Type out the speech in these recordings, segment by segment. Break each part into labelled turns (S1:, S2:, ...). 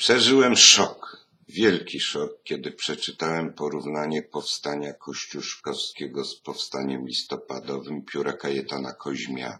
S1: Przeżyłem szok, wielki szok, kiedy przeczytałem porównanie powstania kościuszkowskiego z powstaniem listopadowym pióra Kajetana Koźmiana.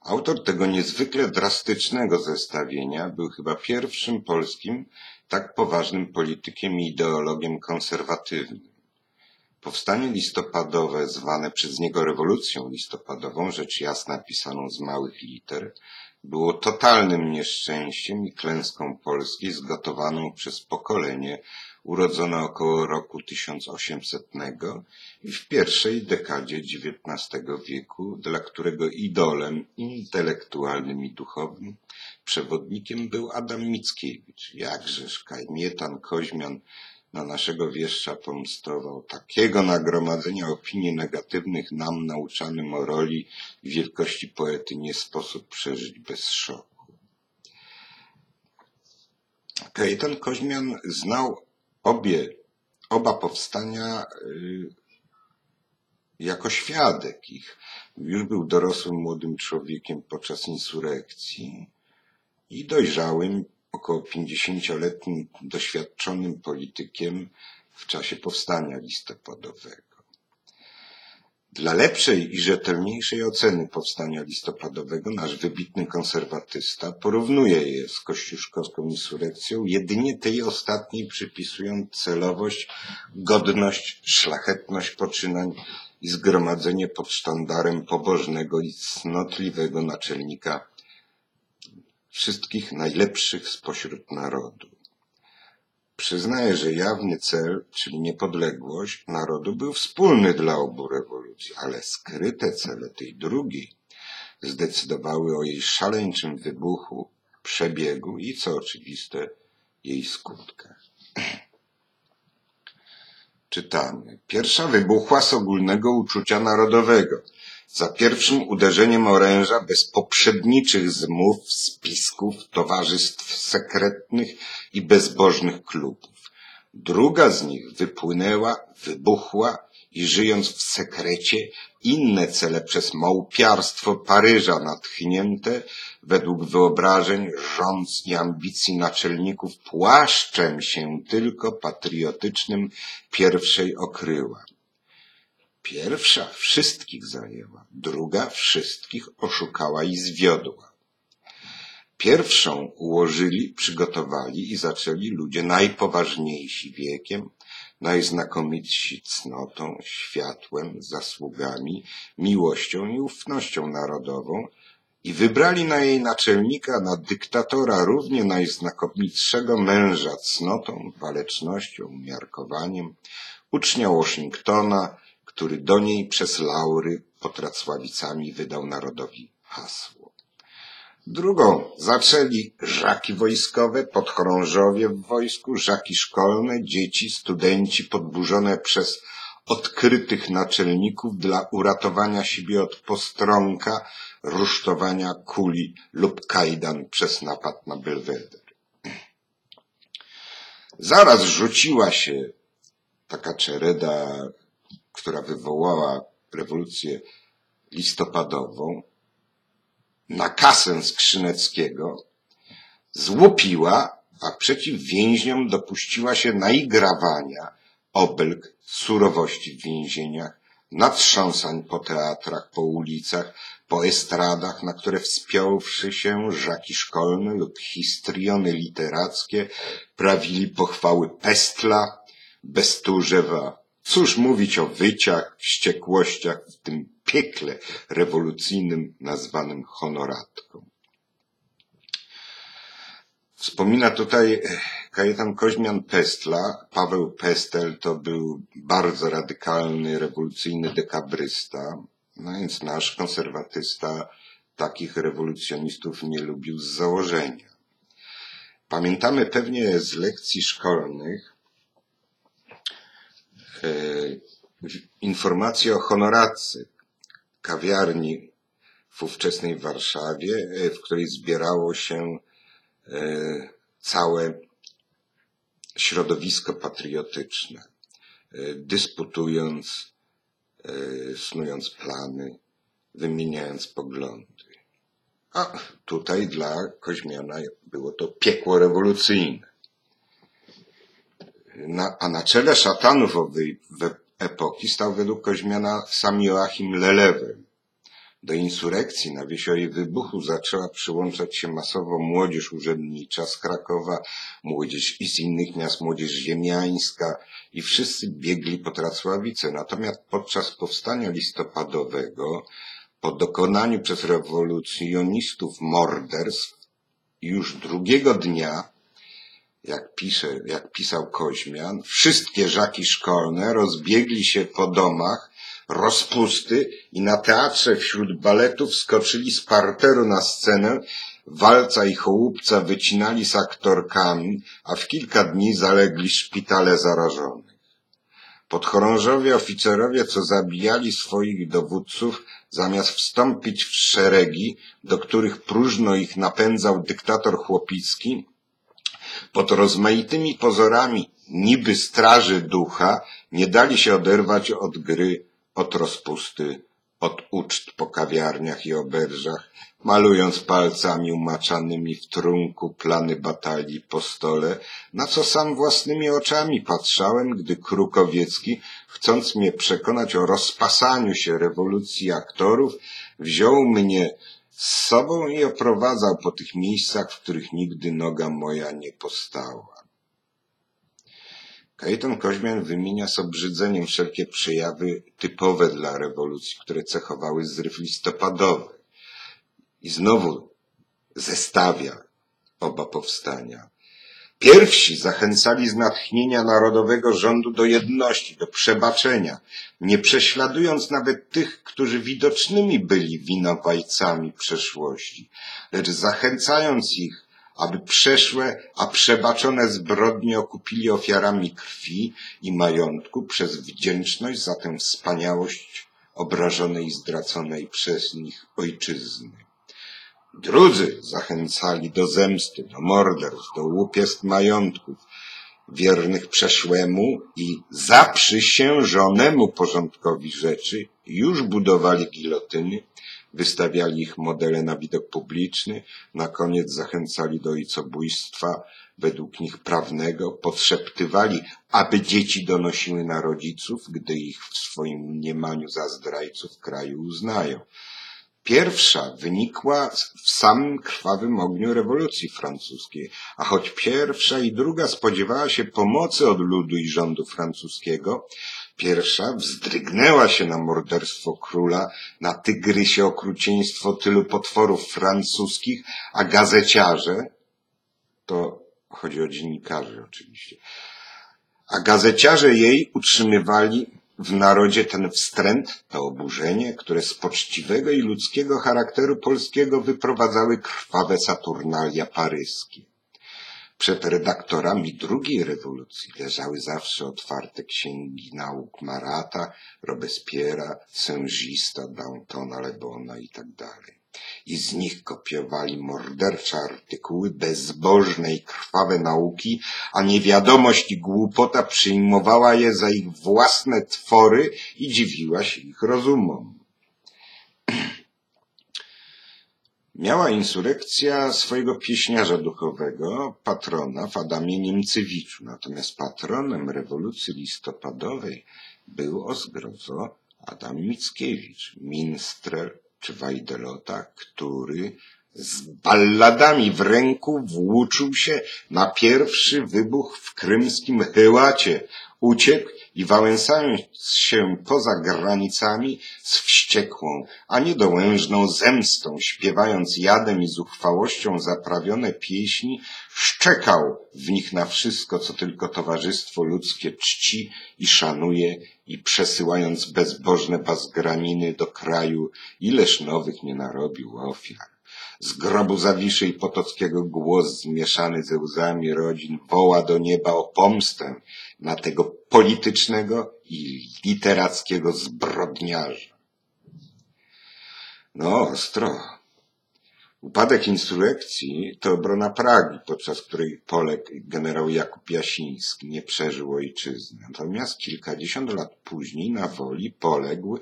S1: Autor tego niezwykle drastycznego zestawienia był chyba pierwszym polskim tak poważnym politykiem i ideologiem konserwatywnym. Powstanie listopadowe, zwane przez niego rewolucją listopadową, rzecz jasna pisaną z małych liter, było totalnym nieszczęściem i klęską Polski zgotowaną przez pokolenie urodzone około roku 1800 i w pierwszej dekadzie XIX wieku, dla którego idolem intelektualnym i duchowym przewodnikiem był Adam Mickiewicz. Jakżeż Kajmietan Koźmian na naszego wieszcza pomstował. Takiego nagromadzenia opinii negatywnych nam nauczanym o roli i wielkości poety nie sposób przeżyć bez szoku. Kajetan Koźmian znał obie, oba powstania y, jako świadek ich. Już był dorosłym młodym człowiekiem podczas insurekcji i dojrzałym około pięćdziesięcioletnim doświadczonym politykiem w czasie powstania listopadowego. Dla lepszej i rzetelniejszej oceny powstania listopadowego nasz wybitny konserwatysta porównuje je z kościuszkowską insurekcją, jedynie tej ostatniej przypisując celowość, godność, szlachetność poczynań i zgromadzenie pod sztandarem pobożnego i cnotliwego naczelnika wszystkich najlepszych spośród narodu. Przyznaję, że jawny cel, czyli niepodległość narodu był wspólny dla obu rewolucji, ale skryte cele tej drugiej zdecydowały o jej szaleńczym wybuchu, przebiegu i, co oczywiste, jej skutkach. Czytamy. Pierwsza wybuchła z ogólnego uczucia narodowego – za pierwszym uderzeniem oręża bez poprzedniczych zmów, spisków, towarzystw sekretnych i bezbożnych klubów. Druga z nich wypłynęła, wybuchła i żyjąc w sekrecie inne cele przez małpiarstwo Paryża natchnięte według wyobrażeń, rządz i ambicji naczelników płaszczem się tylko patriotycznym pierwszej okryła. Pierwsza wszystkich zajęła, druga wszystkich oszukała i zwiodła. Pierwszą ułożyli, przygotowali i zaczęli ludzie najpoważniejsi wiekiem, najznakomitsi cnotą, światłem, zasługami, miłością i ufnością narodową i wybrali na jej naczelnika, na dyktatora równie najznakomitszego męża cnotą, walecznością, umiarkowaniem, ucznia Washingtona, który do niej przez laury pod Racławicami wydał narodowi hasło. Drugą zaczęli żaki wojskowe, podchorążowie w wojsku, żaki szkolne, dzieci, studenci podburzone przez odkrytych naczelników dla uratowania siebie od postronka, rusztowania kuli lub kajdan przez napad na Belweder. Zaraz rzuciła się taka czereda która wywołała rewolucję listopadową, na kasę Skrzyneckiego, złupiła, a przeciw więźniom dopuściła się naigrawania obelg, surowości w więzieniach, natrząsań po teatrach, po ulicach, po estradach, na które wspiąwszy się żaki szkolne lub histriony literackie, prawili pochwały Pestla, Bestúżewa, Cóż mówić o wyciach, wściekłościach w tym piekle rewolucyjnym nazwanym honoratką. Wspomina tutaj e, Kajetan Koźmian Pestla. Paweł Pestel to był bardzo radykalny, rewolucyjny dekabrysta, no więc nasz konserwatysta takich rewolucjonistów nie lubił z założenia. Pamiętamy pewnie z lekcji szkolnych, informacje o honoracy kawiarni w ówczesnej Warszawie, e, w której zbierało się e, całe środowisko patriotyczne, dysputując, snując plany, wymieniając poglądy. A tutaj dla Koźmiana było to piekło rewolucyjne. Na, a na czele szatanów owej we- epoki stał według Koźmiana sam Joachim Lelewy. Do insurekcji na wieś o jej wybuchu zaczęła przyłączać się masowo młodzież urzędnicza z Krakowa, młodzież i z innych miast, młodzież ziemiańska i wszyscy biegli po Tracławice. Natomiast podczas powstania listopadowego, po dokonaniu przez rewolucjonistów morderstw, już drugiego dnia jak pisze, jak pisał Koźmian, wszystkie żaki szkolne rozbiegli się po domach, rozpusty i na teatrze wśród baletów skoczyli z parteru na scenę, walca i chołupca wycinali z aktorkami, a w kilka dni zalegli szpitale zarażonych. Podchorążowie oficerowie, co zabijali swoich dowódców, zamiast wstąpić w szeregi, do których próżno ich napędzał dyktator Chłopicki, pod rozmaitymi pozorami niby straży ducha nie dali się oderwać od gry, od rozpusty, od uczt po kawiarniach i oberżach, malując palcami umaczanymi w trunku plany batalii po stole, na co sam własnymi oczami patrzałem, gdy Krukowiecki, chcąc mnie przekonać o rozpasaniu się rewolucji aktorów, wziął mnie z sobą i oprowadzał po tych miejscach, w których nigdy noga moja nie postała. Kajetan Koźmian wymienia z obrzydzeniem wszelkie przejawy typowe dla rewolucji, które cechowały zryw listopadowy. I znowu zestawia oba powstania. Pierwsi zachęcali z natchnienia narodowego rządu do jedności, do przebaczenia, nie prześladując nawet tych, którzy widocznymi byli winowajcami przeszłości, lecz zachęcając ich, aby przeszłe, a przebaczone zbrodnie okupili ofiarami krwi i majątku przez wdzięczność za tę wspaniałość obrażonej i straconej przez nich ojczyzny. Drudzy zachęcali do zemsty, do morderstw, do łupiestw majątków, wiernych przeszłemu i zaprzysiężonemu porządkowi rzeczy już budowali gilotyny, wystawiali ich modele na widok publiczny, na koniec zachęcali do ojcobójstwa według nich prawnego, podszeptywali, aby dzieci donosiły na rodziców, gdy ich w swoim mniemaniu za zdrajców kraju uznają. Pierwsza wynikła w samym krwawym ogniu rewolucji francuskiej, a choć pierwsza i druga spodziewała się pomocy od ludu i rządu francuskiego, pierwsza wzdrygnęła się na morderstwo króla, na tygrysie okrucieństwo tylu potworów francuskich, a gazeciarze, to chodzi o dziennikarzy oczywiście, a gazeciarze jej utrzymywali w narodzie ten wstręt, to oburzenie, które z poczciwego i ludzkiego charakteru polskiego wyprowadzały krwawe Saturnalia paryskie. Przed redaktorami drugiej rewolucji leżały zawsze otwarte księgi nauk Marata, Robespiera, Sężista, Dantona, Lebona i tak. I z nich kopiowali mordercze artykuły, bezbożne i krwawe nauki, a niewiadomość i głupota przyjmowała je za ich własne twory i dziwiła się ich rozumom. Miała insurekcja swojego pieśniarza duchowego, patrona w Adamie Niemcewiczu, natomiast patronem rewolucji listopadowej był o Adam Mickiewicz, minstrel czy Wajdelota, który z balladami w ręku włóczył się na pierwszy wybuch w krymskim Hyłacie, uciekł i wałęsając się poza granicami z wściekłą, a niedołężną zemstą, śpiewając jadem i zuchwałością zaprawione pieśni, szczekał w nich na wszystko, co tylko towarzystwo ludzkie czci i szanuje i przesyłając bezbożne bazgraniny do kraju, ileż nowych nie narobił ofiar. Z grobu Zawiszy i Potockiego głos zmieszany ze łzami rodzin woła do nieba o pomstę na tego politycznego i literackiego zbrodniarza. No, ostro. Upadek insurrekcji to obrona Pragi, podczas której Polek generał Jakub Jasiński nie przeżył ojczyzny. Natomiast kilkadziesiąt lat później na woli poległ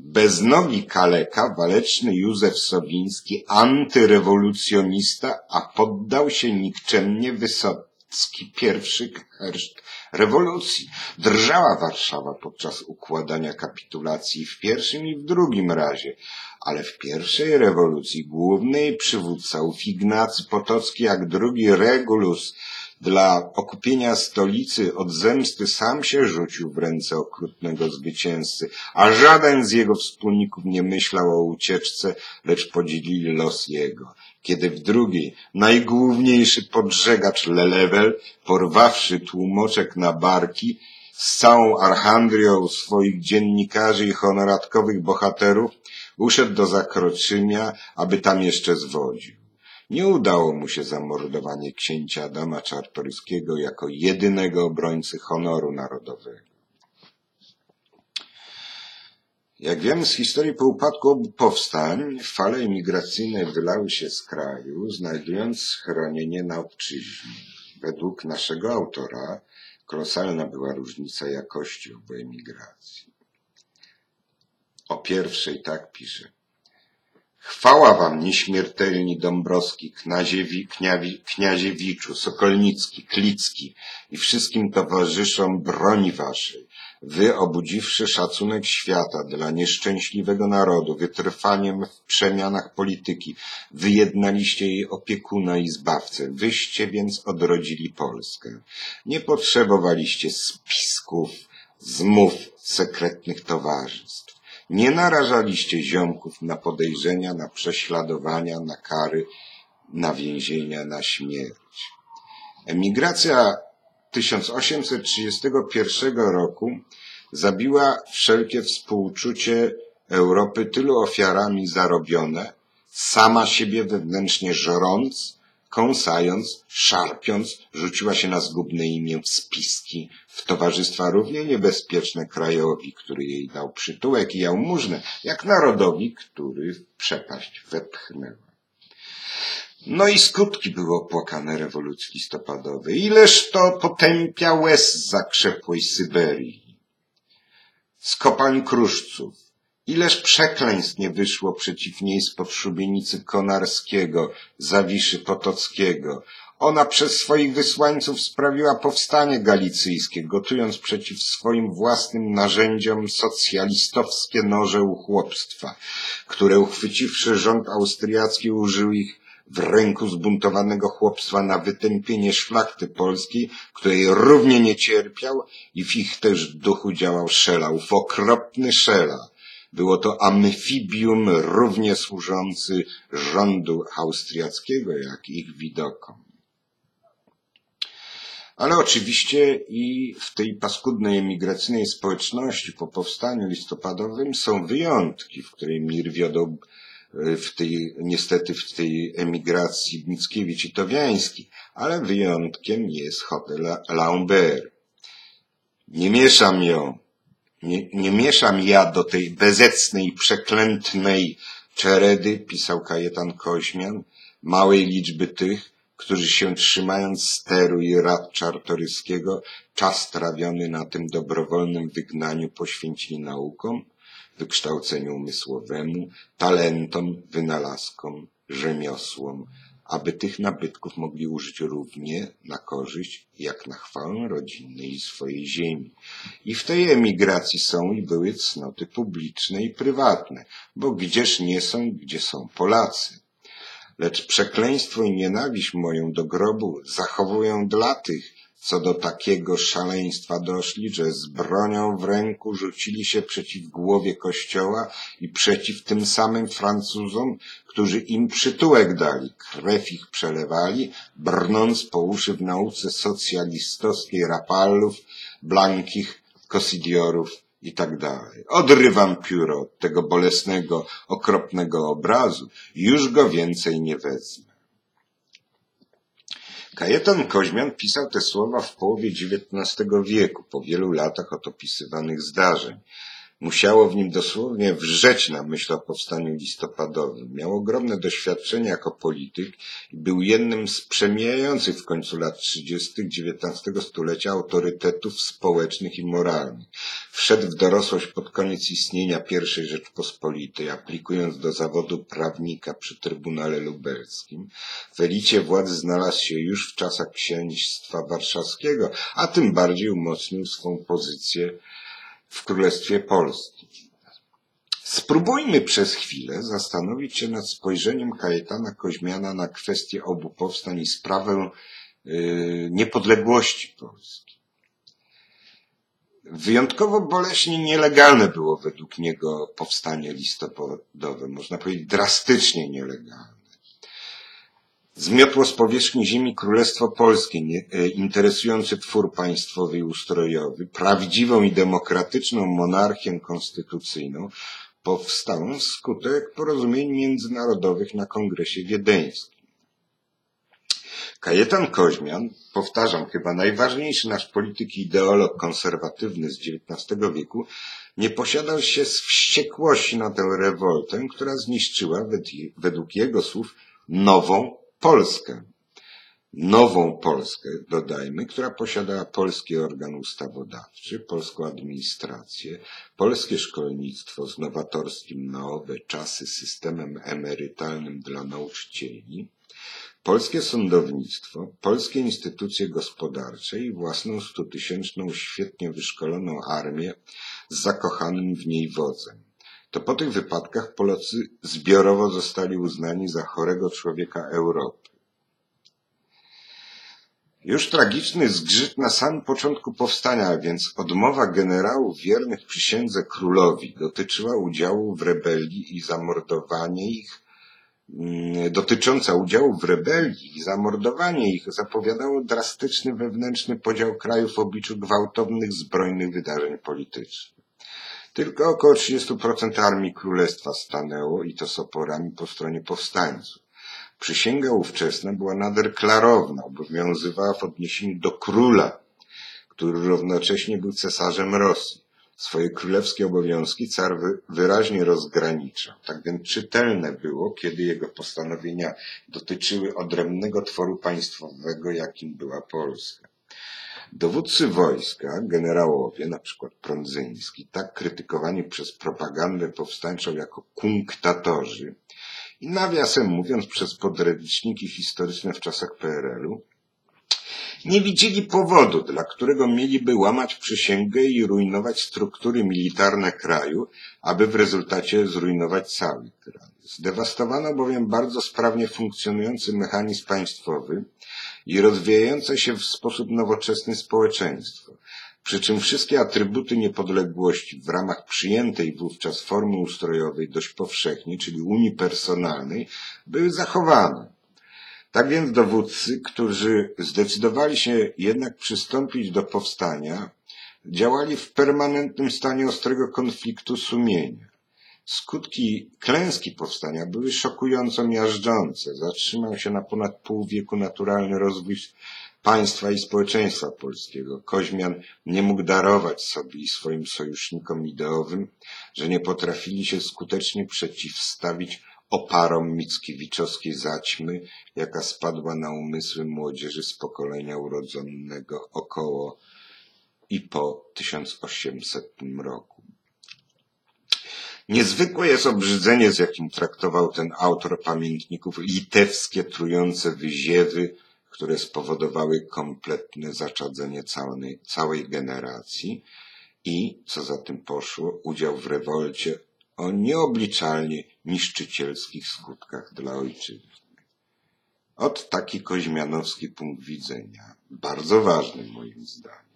S1: Beznogi kaleka, waleczny Józef Sowiński, antyrewolucjonista, a poddał się nikczemnie Wysocki, pierwszy herszt rewolucji. Drżała Warszawa podczas układania kapitulacji w pierwszym i w drugim razie, ale w pierwszej rewolucji główny jej przywódca ów Ignacy Potocki jak drugi Regulus dla okupienia stolicy od zemsty sam się rzucił w ręce okrutnego zwycięzcy, a żaden z jego wspólników nie myślał o ucieczce, lecz podzielili los jego. Kiedy w drugiej, najgłówniejszy podżegacz Lelewel, porwawszy tłumoczek na barki, z całą archandrią swoich dziennikarzy i honoratkowych bohaterów, uszedł do Zakroczymia, aby tam jeszcze zwodził. Nie udało mu się zamordowanie księcia Adama Czartoryskiego jako jedynego obrońcy honoru narodowego. Jak wiemy z historii, po upadku obu powstań fale imigracyjne wylały się z kraju, znajdując schronienie na obczyźnie. Według naszego autora kolosalna była różnica jakości obu emigracji. O pierwszej tak pisze. Chwała wam, nieśmiertelni Dąbrowski, Knaziewi, Kniawi, Kniaziewiczu, Sokolnicki, Klicki i wszystkim towarzyszom broni waszej. Wy, obudziwszy szacunek świata dla nieszczęśliwego narodu, wytrwaniem w przemianach polityki, wyjednaliście jej opiekuna i zbawcę. Wyście więc odrodzili Polskę. Nie potrzebowaliście spisków, zmów, sekretnych towarzystw. Nie narażaliście ziomków na podejrzenia, na prześladowania, na kary, na więzienia, na śmierć. Emigracja 1831 roku zabiła wszelkie współczucie Europy tylu ofiarami zarobione, sama siebie wewnętrznie żrąc, kąsając, szarpiąc, rzuciła się na zgubne imię spiski, w towarzystwa równie niebezpieczne krajowi, który jej dał przytułek i jałmużnę, jak narodowi, który w przepaść wepchnęła. No i skutki były opłakane rewolucji listopadowej. Ileż to potępia łez zakrzepłej Syberii, z kopalń kruszców, Ileż przekleństw nie wyszło przeciw niej spod szubienicy Konarskiego, Zawiszy Potockiego. Ona przez swoich wysłańców sprawiła powstanie galicyjskie, gotując przeciw swoim własnym narzędziom socjalistowskie noże uchłopstwa, które uchwyciwszy rząd austriacki użył ich w ręku zbuntowanego chłopstwa na wytępienie szlachty polskiej, której równie nie cierpiał i w ich też duchu działał Szela, ów okropny Szela. Było to amfibium równie służący rządu austriackiego, jak ich widokom. Ale oczywiście i w tej paskudnej emigracyjnej społeczności po powstaniu listopadowym są wyjątki, w której mir wiodą w tej, niestety w tej emigracji Mickiewicz i Towiański, ale wyjątkiem jest hotel Lambert. Nie mieszam ją, nie, nie mieszam ja do tej bezecnej, przeklętnej czeredy, pisał Kajetan Koźmian, małej liczby tych, którzy się trzymając steru i rad czartoryskiego, czas trawiony na tym dobrowolnym wygnaniu poświęcili naukom, wykształceniu umysłowemu, talentom, wynalazkom, rzemiosłom, aby tych nabytków mogli użyć równie na korzyść, jak na chwałę rodzinnej i swojej ziemi. I w tej emigracji są i były cnoty publiczne i prywatne, bo gdzież nie są, gdzie są Polacy. Lecz przekleństwo i nienawiść moją do grobu zachowują dla tych, co do takiego szaleństwa doszli, że z bronią w ręku rzucili się przeciw głowie kościoła i przeciw tym samym Francuzom, którzy im przytułek dali, krew ich przelewali, brnąc po uszy w nauce socjalistowskiej rapallów, blankich, kosidiorów i tak dalej. Odrywam pióro od tego bolesnego, okropnego obrazu i już go więcej nie wezmę. Kajetan Koźmian pisał te słowa w połowie XIX wieku, po wielu latach od opisywanych zdarzeń. Musiało w nim dosłownie wrzeć na myśl o powstaniu listopadowym. Miał ogromne doświadczenie jako polityk i był jednym z przemijających w końcu lat 30. XIX stulecia autorytetów społecznych i moralnych. Wszedł w dorosłość pod koniec istnienia I Rzeczpospolitej, aplikując do zawodu prawnika przy Trybunale Lubelskim. W elicie władzy znalazł się już w czasach księstwa warszawskiego, a tym bardziej umocnił swą pozycję w Królestwie Polskim. Spróbujmy przez chwilę zastanowić się nad spojrzeniem Kajetana Koźmiana na kwestię obu powstań i sprawę yy, niepodległości Polski. Wyjątkowo boleśnie nielegalne było według niego powstanie listopadowe, można powiedzieć drastycznie nielegalne. Zmiotło z powierzchni ziemi Królestwo Polskie, e, interesujący twór państwowy i ustrojowy, prawdziwą i demokratyczną monarchię konstytucyjną, powstałą wskutek porozumień międzynarodowych na Kongresie Wiedeńskim. Kajetan Koźmian, powtarzam, chyba najważniejszy nasz polityk ideolog konserwatywny z XIX wieku, nie posiadał się z wściekłości na tę rewoltę, która zniszczyła, według jego słów, nową Polskę. Nową Polskę, dodajmy, która posiadała polski organ ustawodawczy, polską administrację, polskie szkolnictwo z nowatorskim nowe czasy systemem emerytalnym dla nauczycieli, polskie sądownictwo, polskie instytucje gospodarcze i własną stutysięczną, świetnie wyszkoloną armię z zakochanym w niej wodzem to po tych wypadkach Polacy zbiorowo zostali uznani za chorego człowieka Europy. Już tragiczny zgrzyt na samym początku powstania, a więc odmowa generałów wiernych przysiędze królowi dotyczyła udziału w rebelii i zamordowanie ich, mm, dotycząca udziału w rebelii i zamordowanie ich zapowiadało drastyczny wewnętrzny podział kraju w obliczu gwałtownych zbrojnych wydarzeń politycznych. Tylko około 30% armii królestwa stanęło i to z oporami po stronie powstańców. Przysięga ówczesna była nader klarowna, obowiązywała w odniesieniu do króla, który równocześnie był cesarzem Rosji. Swoje królewskie obowiązki car wyraźnie rozgraniczał. Tak więc czytelne było, kiedy jego postanowienia dotyczyły odrębnego tworu państwowego, jakim była Polska. Dowódcy wojska, generałowie, na przykład Prądzyński, tak krytykowani przez propagandę powstańczą jako kunktatorzy i nawiasem mówiąc przez podręczniki historyczne w czasach PRL-u, nie widzieli powodu, dla którego mieliby łamać przysięgę i rujnować struktury militarne kraju, aby w rezultacie zrujnować cały kraj. Zdewastowano bowiem bardzo sprawnie funkcjonujący mechanizm państwowy i rozwijające się w sposób nowoczesny społeczeństwo. Przy czym wszystkie atrybuty niepodległości w ramach przyjętej wówczas formy ustrojowej dość powszechnie, czyli Unii Personalnej, były zachowane. Tak więc dowódcy, którzy zdecydowali się jednak przystąpić do powstania, działali w permanentnym stanie ostrego konfliktu sumienia. Skutki klęski powstania były szokująco miażdżące. Zatrzymał się na ponad pół wieku naturalny rozwój państwa i społeczeństwa polskiego. Koźmian nie mógł darować sobie i swoim sojusznikom ideowym, że nie potrafili się skutecznie przeciwstawić oparom mickiewiczowskiej zaćmy, jaka spadła na umysły młodzieży z pokolenia urodzonego około i po 1800 roku. Niezwykłe jest obrzydzenie, z jakim traktował ten autor pamiętników litewskie trujące wyziewy, które spowodowały kompletne zaczadzenie całej, całej generacji i, co za tym poszło, udział w rewolcie o nieobliczalnie niszczycielskich skutkach dla ojczyzny. Od taki koźmianowski punkt widzenia, bardzo ważny moim zdaniem.